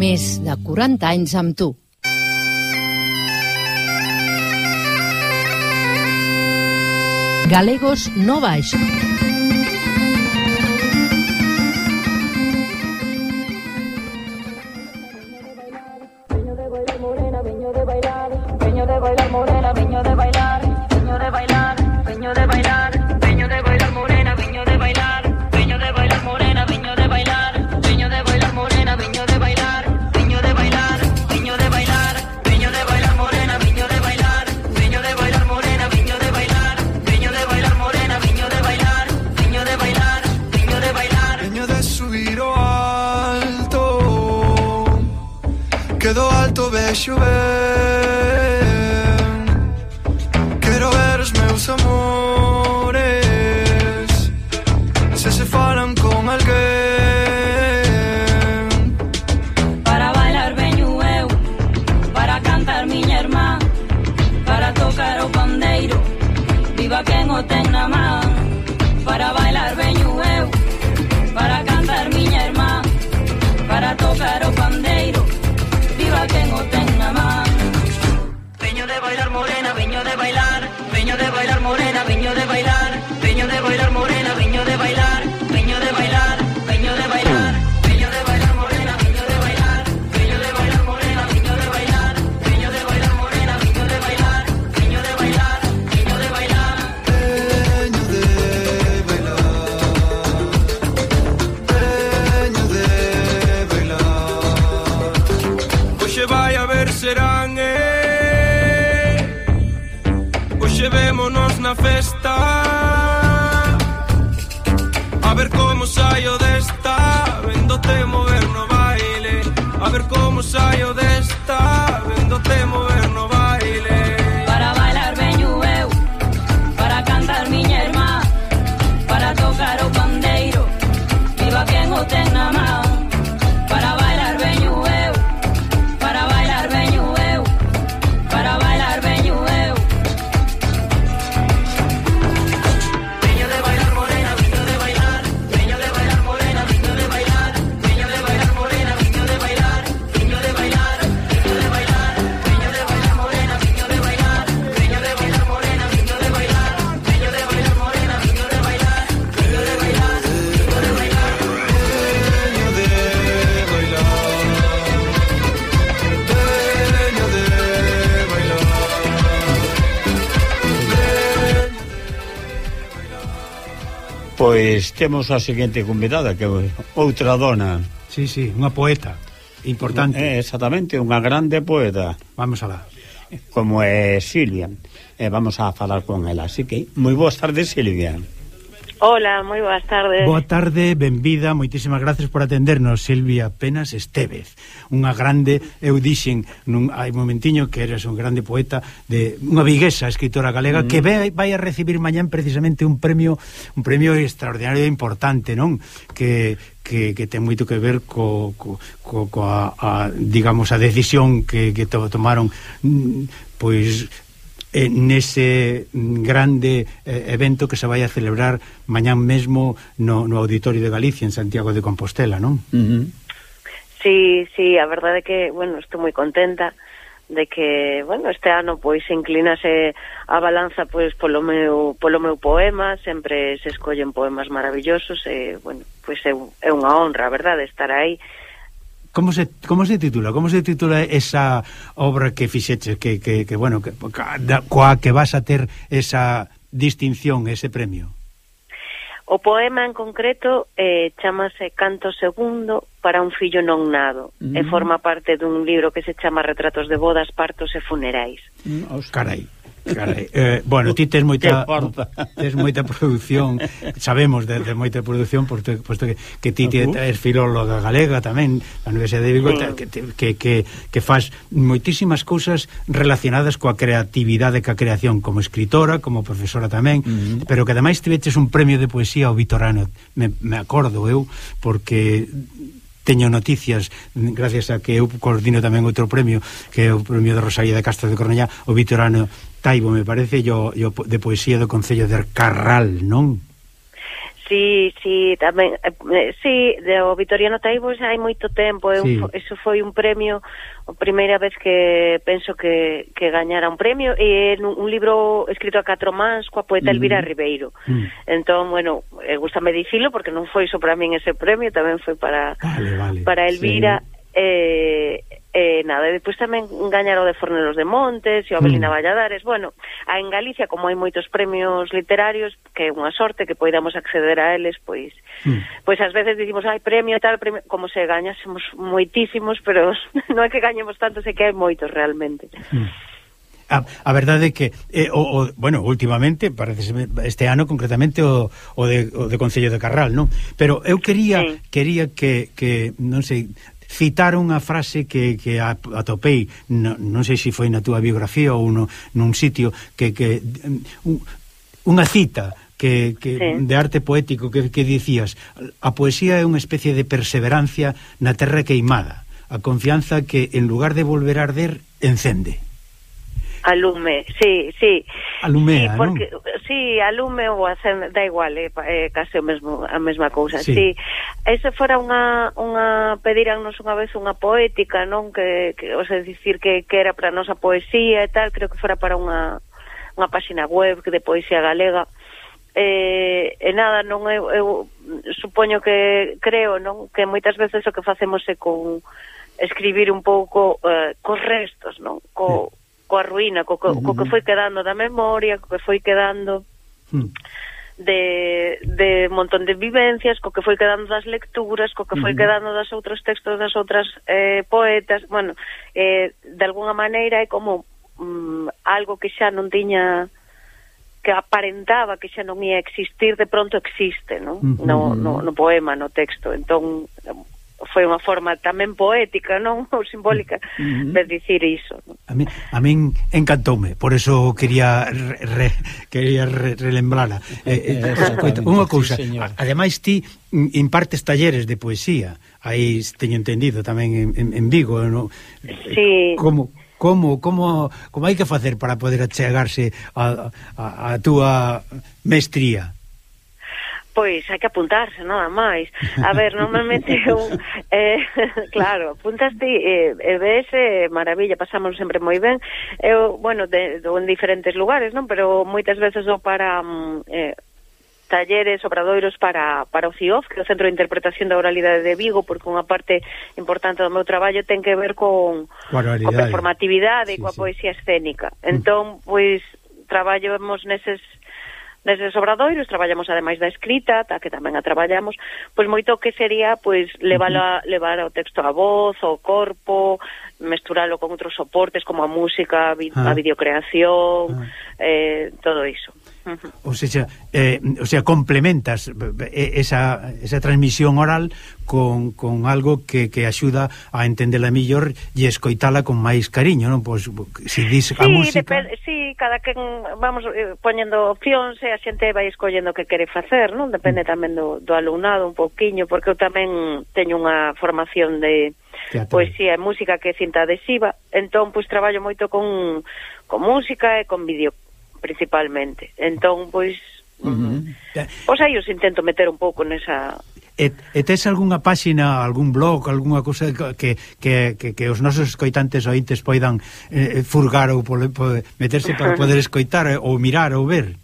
Més de 40 anys amb tu. Galegos no baix. deixo temos a seguinte convidada, que é outra dona. Sí, sí, unha poeta importante. É, exactamente, unha grande poeta. Vamos alá. Como é Silvia. Eh, vamos a falar con ela. Así que, moi boas tardes, Silvia. Hola, moi boas tardes. Boa tarde, benvida, moitísimas gracias por atendernos, Silvia Penas Estevez. Unha grande, eu dixen nun hai momentiño que eres un grande poeta de unha viguesa escritora galega mm. que ve, vai a recibir mañán precisamente un premio, un premio extraordinario e importante, non? Que que, que ten moito que ver co, co, co, co a, a, digamos, a decisión que, que tomaron mm, pois eh, nese grande eh, evento que se vai a celebrar mañán mesmo no, no Auditorio de Galicia en Santiago de Compostela, non? Uh -huh. Sí, sí, a verdade é que, bueno, estou moi contenta de que, bueno, este ano pois inclinase a balanza pois polo meu polo meu poema, sempre se escollen poemas maravillosos e, bueno, pois é, é unha honra, verdade, estar aí Como se, como se titula? Como se titula esa obra que fixeches que, que, que bueno, que, da, coa que vas a ter esa distinción, ese premio? O poema en concreto eh, chamase Canto Segundo para un fillo non nado mm. e forma parte dun libro que se chama Retratos de bodas, partos e funerais. Mm, os carai. Carai, eh, bueno, ti tes moita tes moita produción, sabemos de, de moita produción posto, posto que, que ti tes ah, filóloga galega tamén na Universidade de Vigo ah. que, que, que, que faz moitísimas cousas relacionadas coa creatividade coa creación como escritora, como profesora tamén, uh -huh. pero que ademais tiveches un premio de poesía ao Vitorano, me, me acordo eu, porque teño noticias gracias a que eu coordino tamén outro premio que é o premio de Rosalía de Castro de Cornellá o Vitorano Taibo me parece yo, yo de poesía do Concello de Carral non? Sí, sí, tamén, eh, eh, sí, de, o Vitoriano Taibos hai moito tempo, sí. un, eso foi un premio, a primeira vez que penso que, que gañara un premio, e un, un libro escrito a catro mans coa poeta Elvira uh -huh. Ribeiro. Uh -huh. Entón, bueno, eh, gustame dicilo, porque non foi só para min ese premio, tamén foi para, vale, vale. para Elvira, sí. eh, Eh, nada, e depois tamén gañaron de Fornelos de Montes e o Abelina mm. Valladares. Bueno, en Galicia, como hai moitos premios literarios, que é unha sorte que poidamos acceder a eles, pois mm. pois ás veces dicimos, ai, premio e tal, premio, como se gañásemos moitísimos, pero non é que gañemos tantos, é que hai moitos realmente. Mm. A, a verdade é que eh, o, o, bueno, últimamente, parece este ano concretamente o, o, de, o de Concello de Carral, non? Pero eu quería sí. quería que, que non sei, citar unha frase que, que atopei, no, non sei se foi na túa biografía ou no, nun sitio, que, que unha cita que, que sí. de arte poético que, que dicías, a poesía é unha especie de perseverancia na terra queimada, a confianza que en lugar de volver a arder, encende. Alume, sí, sí. Alumea, sí, porque, non? Sí, alume ou acende, da igual, é eh, case o mesmo, a mesma cousa. Sí. sí. Ese fora unha, unha pedirannos unha vez unha poética, non? Que, que o sea, dicir que, que era para a nosa poesía e tal, creo que fora para unha, unha páxina web de poesía galega. Eh, e nada, non eu, eu supoño que creo, non? Que moitas veces o que facemos é con escribir un pouco eh, cos restos, non? Co, coa ruína, co, co, uh -huh. co que foi quedando da memoria, co que foi quedando de, de montón de vivencias, co que foi quedando das lecturas, co que foi uh -huh. quedando das outros textos das outras eh, poetas, bueno, eh, de alguna maneira é como mm, algo que xa non tiña que aparentaba que xa non ia existir, de pronto existe, non? Uh -huh. no, no, no poema, no texto. Entón, eh, foi unha forma tamén poética, non? Ou simbólica uh -huh. de dicir iso. A min, a min encantoume, por eso quería re, quería re, relembrala. Eh, eh, eh unha cousa, sí, ademais ti mm, impartes talleres de poesía, aí teño entendido tamén en, en, en Vigo, eh, no? Sí. Como como como como hai que facer para poder achegarse a, a, a túa mestría? Pois hai que apuntarse, nada máis. A ver, normalmente un, eh, claro, apuntaste eh, e ves, eh, maravilla, pasamos sempre moi ben. Eu, bueno, de, de, en diferentes lugares, non? Pero moitas veces o para mm, eh, talleres, obradoiros para, para o CIOF, que é o Centro de Interpretación da Oralidade de Vigo, porque unha parte importante do meu traballo ten que ver con, con performatividade sí, e coa sí. poesía escénica. Entón, pois, traballamos neses neses obradoiros, traballamos ademais da escrita, ta que tamén a traballamos, pois moito que sería pois levar, a, levar o texto a voz, o corpo, mesturalo con outros soportes como a música, ah. a videocreación, ah. eh, todo iso. Uh -huh. Eh, o sea, complementas eh, esa, esa transmisión oral con, con algo que, que axuda a entendela mellor e escoitala con máis cariño, non? Pois se dis sí, a música... Depende, sí, cada quen vamos eh, poñendo opcións e a xente vai escollendo o que quere facer, non? Depende mm. tamén do, do alumnado un pouquiño, porque eu tamén teño unha formación de Teatro. poesía e música que é cinta adhesiva, entón pois traballo moito con, con música e con vídeo principalmente. Entón, pois, uh -huh. pois aí os intento meter un pouco nesa E, e tes algunha páxina, algún blog, algunha cousa que, que, que, que os nosos escoitantes ointes poidan eh, furgar ou pole, pole, meterse para poder escoitar eh, ou mirar ou ver?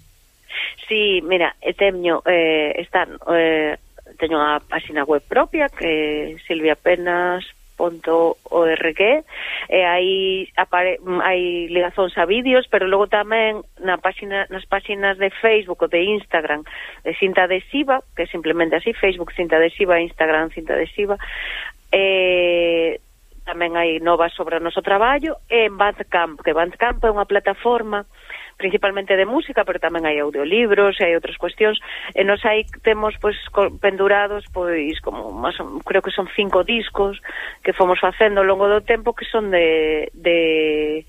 Sí, mira, eh, teño eh, están eh, teño a páxina web propia que silviapenas.com www.ligasonsavideos.org e aí apare, hai ligazóns a vídeos, pero logo tamén na páxina, nas páxinas de Facebook ou de Instagram de cinta adhesiva, que é simplemente así, Facebook cinta adhesiva, Instagram cinta adhesiva, e tamén hai novas sobre o noso traballo, e en Bandcamp, que Bandcamp é unha plataforma principalmente de música, pero tamén hai audiolibros e hai outras cuestións. E nos aí temos pois pendurados pois como más, creo que son cinco discos que fomos facendo ao longo do tempo que son de, de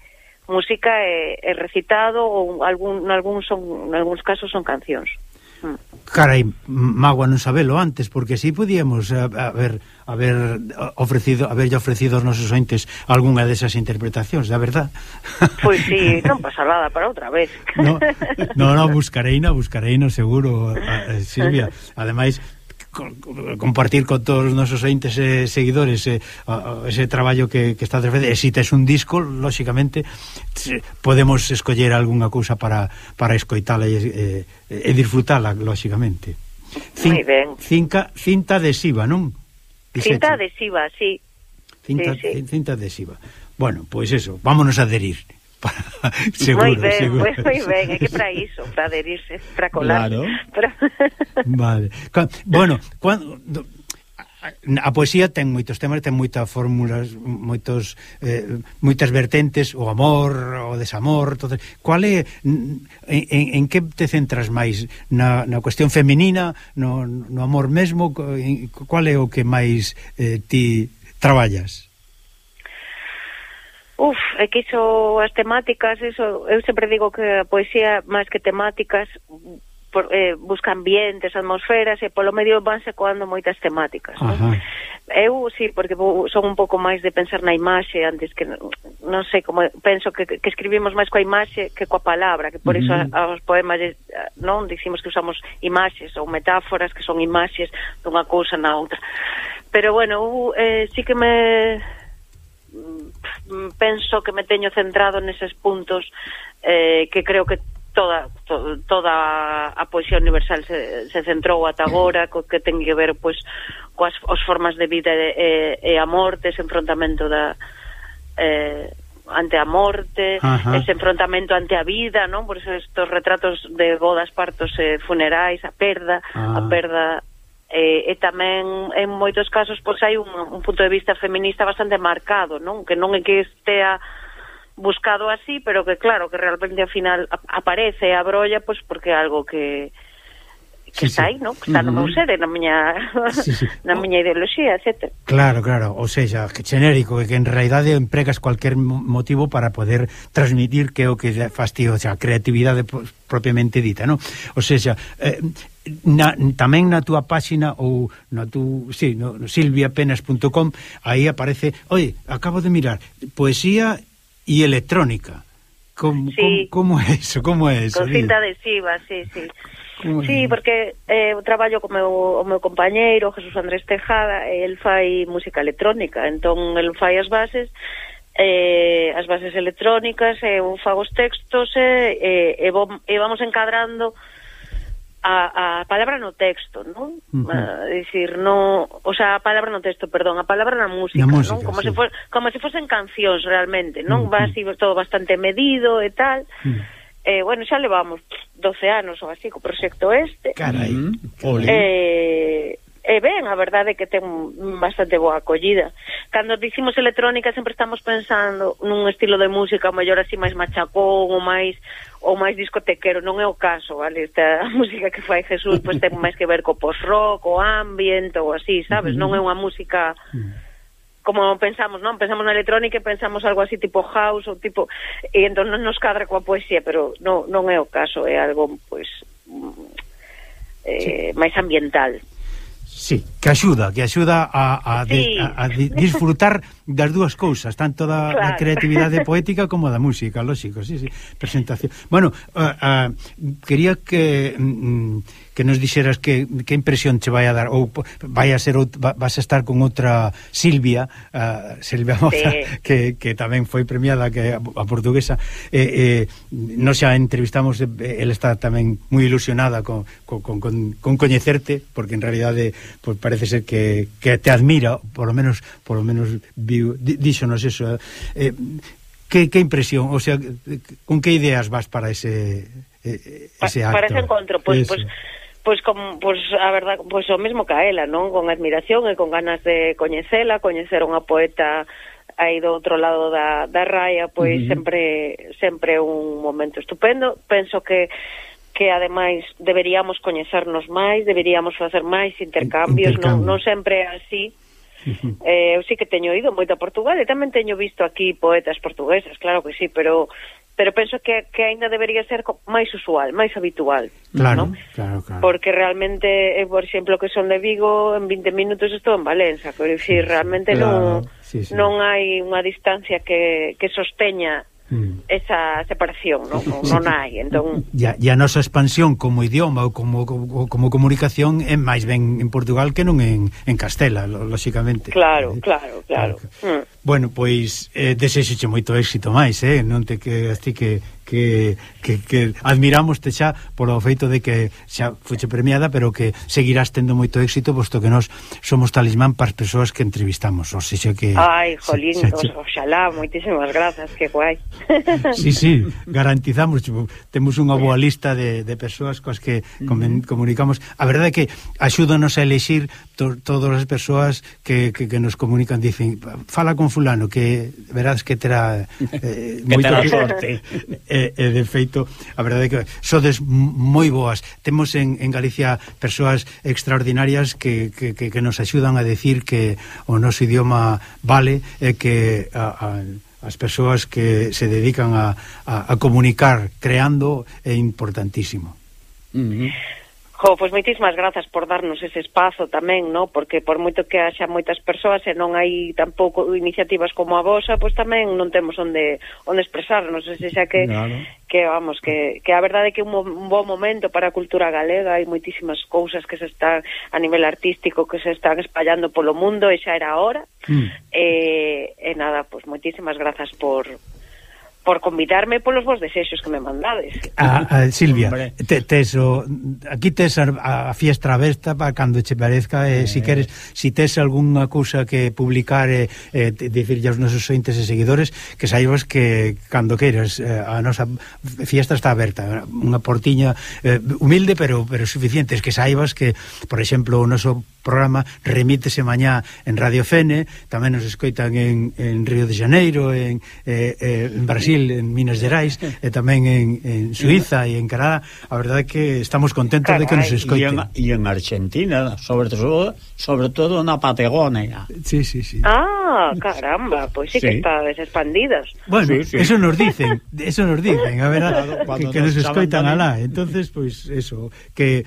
música e, e recitado ou algún, algún son, en algúns casos son cancións. Carai, mágoa non sabelo antes, porque si sí podíamos eh, haber, haber ofrecido, haberlle ofrecido aos nosos entes algunha desas interpretacións, da verdad. Pois si, sí, non pasa nada para outra vez. No, no, no buscareina, buscareina, seguro, a, a Silvia. Ademais, compartir con todos os nosos entes e seguidores e, a, a, ese traballo que, que está a e si tes un disco, lóxicamente podemos escoller algunha cousa para, para escoitala e, e, e disfrutala, lóxicamente Cin, ben. Cinca, cinta adhesiva, non? Dixete. Cinta adhesiva, sí cinta, sí, sí. cinta adhesiva bueno, pois eso, vámonos a adherir seguro, moi ben, seguro. Moi, moi ben, é que para iso, para adherirse, para colar. Claro. Para... vale. Bueno, cuando, a poesía ten moitos temas, ten moitas fórmulas, moitos eh, moitas vertentes, o amor, o desamor, todo. Cual é en, en, en que te centras máis na, na cuestión feminina, no, no amor mesmo, cual é o que máis eh, ti traballas? Uf, é que iso, as temáticas, iso, eu sempre digo que a poesía, máis que temáticas, por, eh, busca ambientes, atmosferas e polo medio vanse coando moitas temáticas Ajá. eu sí, porque son un pouco máis de pensar na imaxe antes que, non sei, como penso que, que escribimos máis coa imaxe que coa palabra que por uh -huh. iso aos poemas eh, non dicimos que usamos imaxes ou metáforas que son imaxes dunha cousa na outra pero bueno, eu, eh, sí que me Mm, penso que me teño centrado neses puntos eh, que creo que toda to, toda a poesía universal se, se centrou ata agora co que ten que ver pois coas os formas de vida e, e a morte, ese enfrontamento da eh, ante a morte, Ajá. ese enfrontamento ante a vida, non? Por eso estos retratos de bodas, partos e funerais, a perda, ah. a perda eh, e tamén en moitos casos pois hai un, un punto de vista feminista bastante marcado, non? Que non é que estea buscado así, pero que claro, que realmente ao final aparece a brolla pois porque é algo que que sí, está aí, non? Que está no meu ser, na miña sí, sí. na miña ideoloxía, etc. Claro, claro, ou seja, que xenérico que en realidade empregas cualquier motivo para poder transmitir que é o que fastio, o sea, creatividade propiamente dita, non? Ou seja, eh, na, tamén na túa páxina ou na tu, sí, no, silviapenas.com aí aparece, oi, acabo de mirar, poesía e electrónica. Como, sí. como, como é eso? Como é eso? Con cinta adhesiva, sí, sí. Sí, porque eh, traballo co meu, o meu compañeiro Jesús Andrés Tejada e el fai música electrónica entón el fai as bases eh, as bases electrónicas e eh, eu fago os textos e, eh, e, eh, vom, e vamos encadrando a, a palabra no texto, non? Uh -huh. A dicir, no, o sea, a palabra no texto, perdón, a palabra na música, na música non? Como sí. se for, como se fosen cancións realmente, non? Uh -huh. Va así todo bastante medido e tal. Uh -huh eh, bueno, xa levamos 12 anos ou así co proxecto este. Carai, ole. Eh, e ben, a verdade é que ten bastante boa acollida. Cando dicimos electrónica sempre estamos pensando nun estilo de música maior así máis machacón ou máis ou máis discotequero, non é o caso, vale? Esta música que fai Jesús pois ten máis que ver co post-rock, o ambient ou así, sabes? Non é unha música mm como pensamos, non? Pensamos na electrónica e pensamos algo así tipo house ou tipo e entón non nos cadra coa poesía, pero non, non é o caso, é algo pois mm, eh, sí. máis ambiental. Sí, que axuda, que axuda a, a, sí. de, a, a disfrutar das dúas cousas, tanto da, claro. da creatividade poética como da música, lógico, sí, sí, presentación. Bueno, uh, uh, quería que mm, que nos dixeras que, que impresión che vai a dar ou vai a ser va, vas a estar con outra Silvia, uh, Silvia Moza, sí. que, que tamén foi premiada que a, a portuguesa. Eh, eh, nos xa entrevistamos, ela está tamén moi ilusionada con, con, con, con coñecerte, porque en realidade pues, parece ser que, que te admira, por lo menos por lo menos vi pediu, díxonos eso, eh, eh, que, que impresión, o sea, con que ideas vas para ese, eh, ese acto? Para ese encontro, pois... Pues, pues, pois como pois a verdade, pois o mesmo que a ela, non? Con admiración e con ganas de coñecela, coñecer unha poeta aí do outro lado da, da raya pois uh -huh. sempre sempre un momento estupendo. Penso que que ademais deberíamos coñecernos máis, deberíamos facer máis intercambios, Intercambio. non, non sempre así eh, eu sí que teño ido moito a Portugal e tamén teño visto aquí poetas portugueses, claro que sí, pero pero penso que, que ainda debería ser máis usual, máis habitual. Claro, ¿no? claro, claro. Porque realmente, eh, por exemplo, que son de Vigo, en 20 minutos estou en Valencia, quero dicir, realmente claro, non sí, sí. non hai unha distancia que, que sosteña mm. esa separación, non, non hai. Entón... E, e a nosa expansión como idioma ou como, como, como comunicación é máis ben en Portugal que non en, en Castela, lóxicamente. Claro, claro, claro. claro. Mm. Bueno, pois eh, desexoche moito éxito máis, eh? non te que así que que, que, que admiramoste xa por o feito de que xa fuche premiada, pero que seguirás tendo moito éxito, posto que nós somos talismán para as persoas que entrevistamos, O seja que... Ai, Jolín, xa, xa, oxalá, moitísimas grazas, que guai. Sí, sí, garantizamos, temos unha boa lista de, de persoas coas que mm-hmm. comen, comunicamos. A verdade é que axúdanos a elexir to, todas as persoas que, que, que nos comunican, dicen, fala con fulano que verás que terá eh, que moito terá sorte. e, e de feito, a verdade é que sodes moi boas. Temos en, en Galicia persoas extraordinarias que, que, que, que nos axudan a decir que o noso idioma vale e que a, a as persoas que se dedican a, a, a comunicar creando é importantísimo. Mm -hmm. Jo, pois moitísimas grazas por darnos ese espazo tamén, no? porque por moito que haxa moitas persoas e non hai tampouco iniciativas como a vosa, pois tamén non temos onde onde expresarnos, e xa que claro. que vamos, que, que a verdade é que é un, un bo momento para a cultura galega, hai moitísimas cousas que se están a nivel artístico que se están espallando polo mundo e xa era hora. Mm. E, e nada, pois moitísimas grazas por por convidarme polos vos desexos que me mandades. A, a, Silvia, Hombre. te, tes o, aquí tes a, a fiestra aberta para cando che parezca, eh, eh. si queres, si tes algunha cousa que publicar e eh, eh, dicirlle aos nosos ointes e seguidores que saibas que cando queiras eh, a nosa fiesta está aberta, unha portiña eh, humilde pero pero suficiente, es que saibas que, por exemplo, o noso programa remítese mañá en Radio Fene, tamén nos escoitan en, en Río de Janeiro, en, eh, eh, en Brasil, en Minas Gerais, e tamén en, en Suiza e en Canadá. A verdade é que estamos contentos Carai, de que nos escoiten. E en, en Argentina, sobre todo, sobre todo na Patagonia. Sí, sí, sí. Ah, caramba, pois pues sí, sí que está expandidas. Bueno, sí, sí. eso nos dicen, eso nos dicen, a ver, claro, que, que nos escoitan alá. Entonces, pois pues, eso, que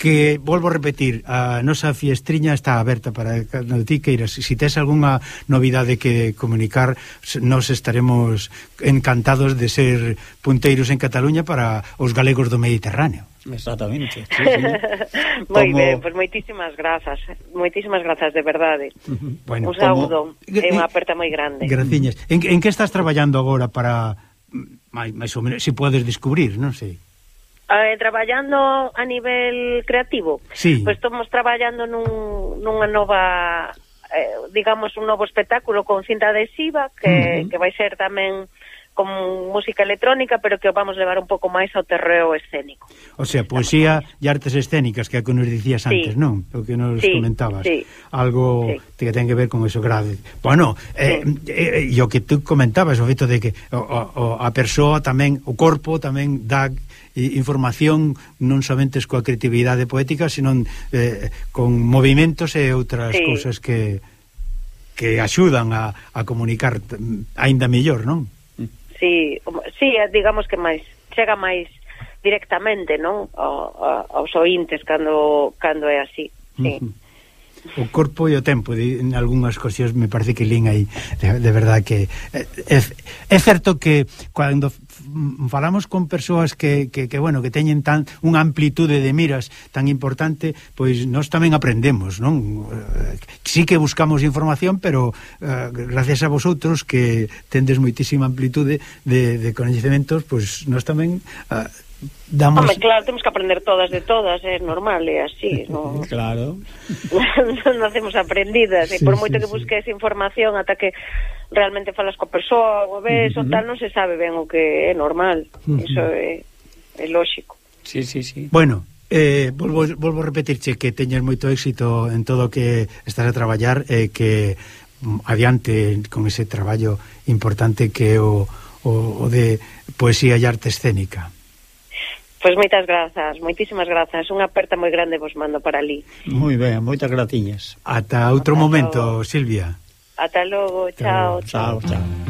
que volvo a repetir, a nosa fiestriña está aberta para cando ti queiras. Se si tes algunha novidade que comunicar, nos estaremos encantados de ser punteiros en Cataluña para os galegos do Mediterráneo. Exactamente. Sí, sí. Moi como... ben, pois moitísimas grazas. Moitísimas grazas de verdade. Bueno, un saúdo, como... é unha eh, aperta moi grande. Graciñas. En, en que estás traballando agora para máis máis ou menos se si podes descubrir, non sei. Sí eh, traballando a nivel creativo. Sí. Pois pues estamos traballando nun, nunha nova eh, digamos un novo espectáculo con cinta adhesiva que, uh -huh. que vai ser tamén con música electrónica, pero que o vamos levar un pouco máis ao terreo escénico. O sea, poesía e artes escénicas, que é que nos dicías sí. antes, non? O que nos sí, comentabas. Sí. Algo sí. que ten que ver con eso grave. Bueno, eh, sí. eh, e o que tú comentabas, o feito de que o, o, a persoa tamén, o corpo tamén dá información non somente coa creatividade poética, senón eh, con movimentos e outras sí. cousas que que axudan a, a comunicar aínda mellor, non? Sí, sí, eh, digamos que máis chega máis directamente, non? A, a, aos ointes cando cando é así. Sí. Uh -huh o corpo e o tempo de, en algunhas cosas me parece que lín aí de, de verdad que eh, é, é certo que cando falamos con persoas que, que, que bueno, que teñen tan unha amplitude de miras tan importante, pois nós tamén aprendemos, non? Eh, sí que buscamos información, pero eh, gracias a vosotros que tendes moitísima amplitude de, de coñecementos, pois nós tamén eh, damos... Home, claro, temos que aprender todas de todas, é eh? normal, é así, no... Claro. non nacemos aprendidas, sí, e por moito sí, que busques sí. información ata que realmente falas coa persoa, o ves, uh -huh. o tal, non se sabe ben o que é normal. Uh -huh. Iso é, é lóxico. Sí, sí, sí. Bueno, Eh, volvo, volvo repetirche que teñes moito éxito en todo o que estás a traballar e eh, que mm, adiante con ese traballo importante que é o, o, o de poesía e arte escénica. Pois moitas grazas, moitísimas grazas. Unha aperta moi grande vos mando para ali. Moi ben, moitas gratiñas. Ata outro Ata momento, logo. Silvia. Ata logo, chao, chao. chao. chao.